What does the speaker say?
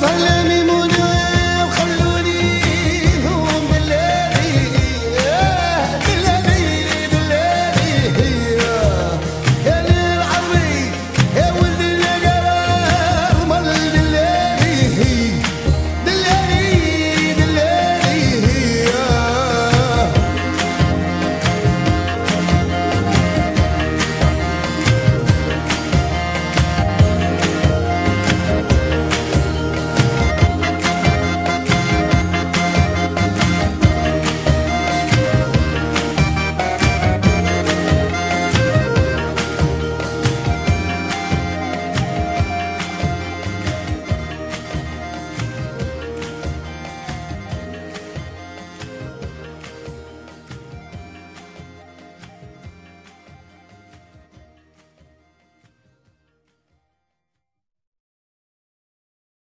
Dale